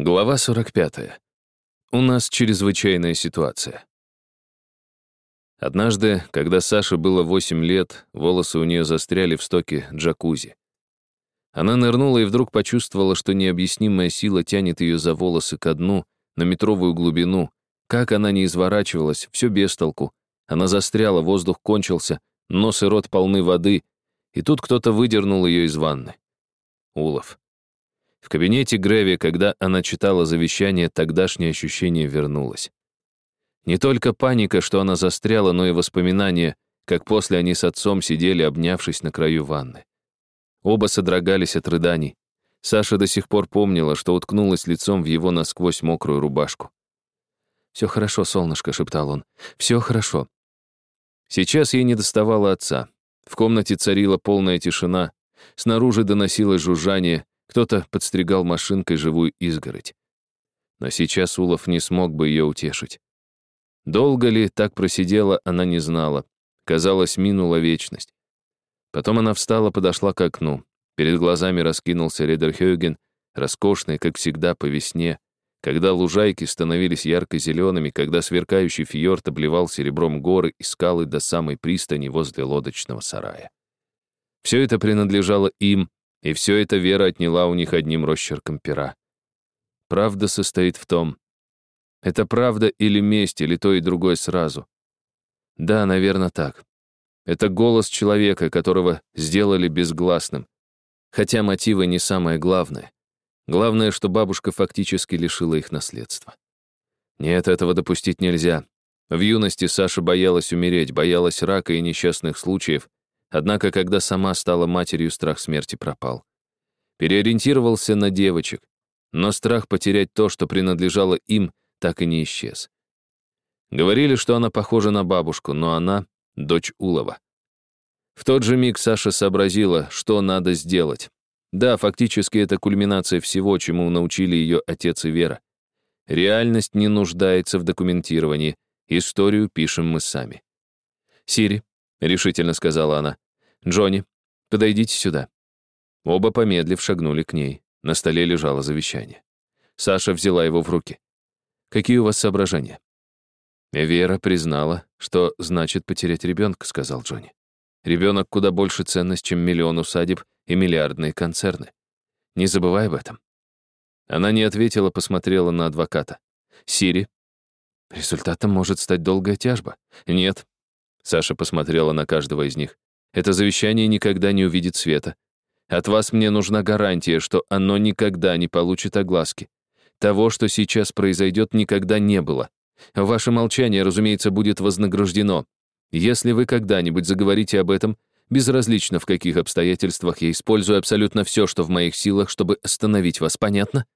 Глава 45. У нас чрезвычайная ситуация. Однажды, когда Саше было 8 лет, волосы у нее застряли в стоке джакузи. Она нырнула и вдруг почувствовала, что необъяснимая сила тянет ее за волосы ко дну, на метровую глубину. Как она не изворачивалась, все без толку. Она застряла, воздух кончился, нос и рот полны воды, и тут кто-то выдернул ее из ванны. Улов. В кабинете Грэви, когда она читала завещание, тогдашнее ощущение вернулось. Не только паника, что она застряла, но и воспоминания, как после они с отцом сидели, обнявшись на краю ванны. Оба содрогались от рыданий. Саша до сих пор помнила, что уткнулась лицом в его насквозь мокрую рубашку. «Все хорошо, солнышко», — шептал он. «Все хорошо». Сейчас ей не доставало отца. В комнате царила полная тишина. Снаружи доносилось жужжание, кто-то подстригал машинкой живую изгородь. Но сейчас Улов не смог бы ее утешить. Долго ли так просидела, она не знала. Казалось, минула вечность. Потом она встала, подошла к окну. Перед глазами раскинулся Редерхёген, роскошный, как всегда, по весне, когда лужайки становились ярко-зелеными, когда сверкающий фьорд обливал серебром горы и скалы до самой пристани возле лодочного сарая. Все это принадлежало им, и все это Вера отняла у них одним росчерком пера. Правда состоит в том, это правда или месть, или то и другое сразу. Да, наверное, так. Это голос человека, которого сделали безгласным. Хотя мотивы не самое главное. Главное, что бабушка фактически лишила их наследства. Нет, этого допустить нельзя. В юности Саша боялась умереть, боялась рака и несчастных случаев, Однако, когда сама стала матерью, страх смерти пропал. Переориентировался на девочек, но страх потерять то, что принадлежало им, так и не исчез. Говорили, что она похожа на бабушку, но она — дочь Улова. В тот же миг Саша сообразила, что надо сделать. Да, фактически это кульминация всего, чему научили ее отец и Вера. Реальность не нуждается в документировании, историю пишем мы сами. «Сири, — решительно сказала она. «Джонни, подойдите сюда». Оба, помедлив, шагнули к ней. На столе лежало завещание. Саша взяла его в руки. «Какие у вас соображения?» «Вера признала, что значит потерять ребенка», — сказал Джонни. «Ребенок куда больше ценность, чем миллион усадеб и миллиардные концерны. Не забывай об этом». Она не ответила, посмотрела на адвоката. «Сири, результатом может стать долгая тяжба». «Нет, Саша посмотрела на каждого из них. «Это завещание никогда не увидит света. От вас мне нужна гарантия, что оно никогда не получит огласки. Того, что сейчас произойдет, никогда не было. Ваше молчание, разумеется, будет вознаграждено. Если вы когда-нибудь заговорите об этом, безразлично в каких обстоятельствах я использую абсолютно все, что в моих силах, чтобы остановить вас, понятно?»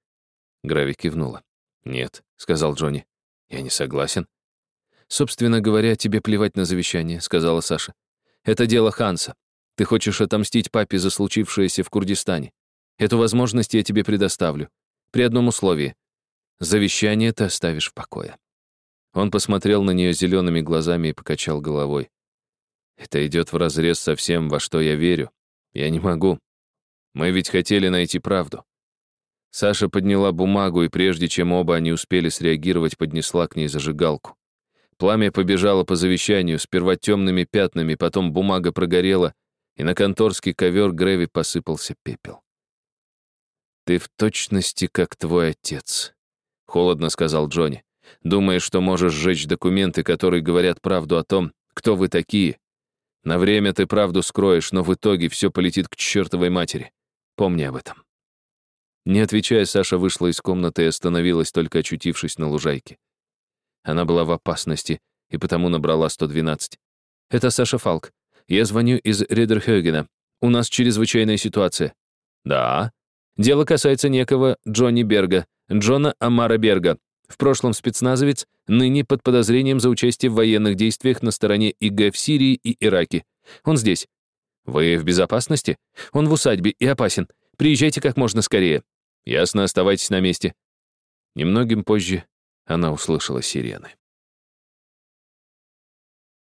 Грави кивнула. «Нет», — сказал Джонни. «Я не согласен. «Собственно говоря, тебе плевать на завещание», — сказала Саша. «Это дело Ханса. Ты хочешь отомстить папе за случившееся в Курдистане. Эту возможность я тебе предоставлю. При одном условии. Завещание ты оставишь в покое». Он посмотрел на нее зелеными глазами и покачал головой. «Это идет вразрез со всем, во что я верю. Я не могу. Мы ведь хотели найти правду». Саша подняла бумагу, и прежде чем оба они успели среагировать, поднесла к ней зажигалку. Пламя побежало по завещанию, сперва темными пятнами, потом бумага прогорела, и на конторский ковер Грэви посыпался пепел. «Ты в точности как твой отец», — холодно сказал Джонни. «Думаешь, что можешь сжечь документы, которые говорят правду о том, кто вы такие? На время ты правду скроешь, но в итоге все полетит к чертовой матери. Помни об этом». Не отвечая, Саша вышла из комнаты и остановилась, только очутившись на лужайке. Она была в опасности и потому набрала 112. «Это Саша Фалк. Я звоню из Редерхёгена. У нас чрезвычайная ситуация». «Да». «Дело касается некого Джонни Берга, Джона Амара Берга. В прошлом спецназовец, ныне под подозрением за участие в военных действиях на стороне ИГ в Сирии и Ираке. Он здесь». «Вы в безопасности? Он в усадьбе и опасен. Приезжайте как можно скорее». «Ясно, оставайтесь на месте». Немногим позже она услышала сирены.